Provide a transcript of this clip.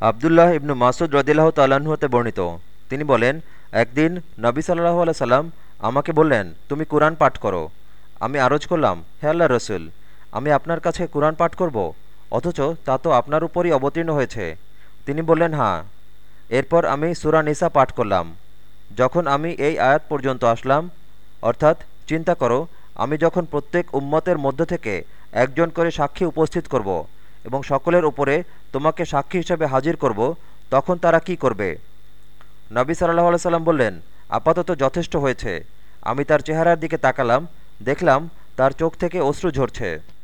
আবদুল্লাহ ইবনু মাসুদ রদিল্লাহ তাল্লাহ্ন হতে বর্ণিত। তিনি বলেন, একদিন নবী সাল্লাহ আল্লাহ সাল্লাম আমাকে বললেন, তুমি কোরআন পাঠ করো। আমি আরজ করলাম, হে আল্লাহ রসুল, আমি আপনার কাছে কোরআন পাঠ করব, অথচ তা তো আপনার উপরই অবতীর্ণ হয়েছে। তিনি বললেন হ্যাঁ। এরপর আমি সুরা নিসা পাঠ করলাম। যখন আমি এই আয়াত পর্যন্ত আসলাম, অর্থাৎ চিন্তা করো, আমি যখন প্রত্যেক উম্মতের মধ্য থেকে একজন করে সাক্ষী উপস্থিত করব এবং সকলের উপরে তোমাকে সাক্ষী হিসেবে হাজির করব, তখন তারা কি করবে? নবী সাল্লাহ সাল্লাম বললেন, আপাতত যথেষ্ট হয়েছে। আমি তার চেহারার দিকে তাকালাম, দেখলাম তার চোখ থেকে অশ্রু ঝরছে।